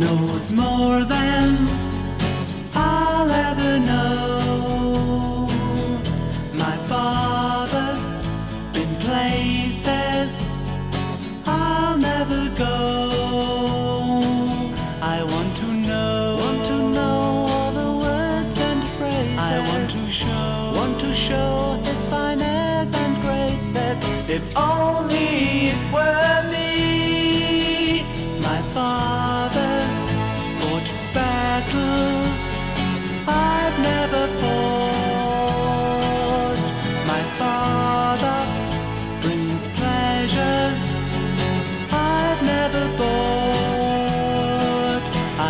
knows more than I'll ever know. My father's been places I'll never go. I want to know, want to know all the words and phrases. I want to show, want to show his finesse and graces. If only it were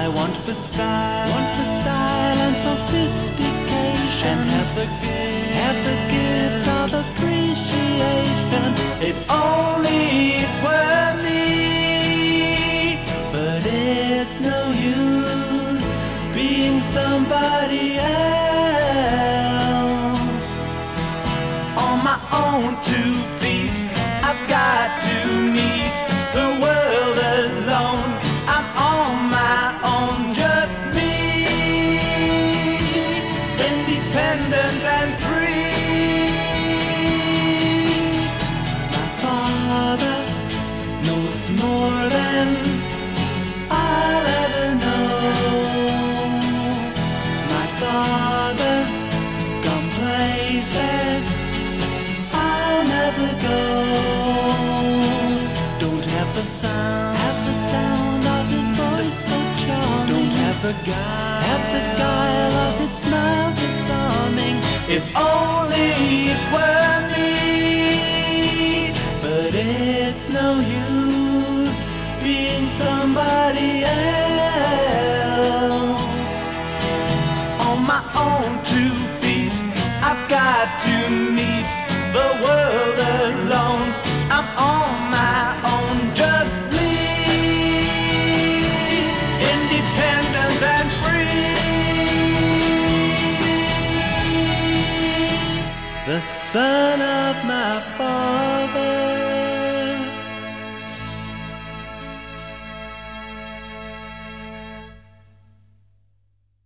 I want the style, want the style and sophistication, and have the gift, have the gift of appreciation. If only it were me, but it's no use being somebody else more than I'll ever know. My father's gone places I'll never go. Don't have the sound, have the sound of his voice so charming. Don't have the guile, have the guile of his smile disarming. If only my own two feet. I've got to meet the world alone. I'm on my own, just me, independent and free. The son of my father.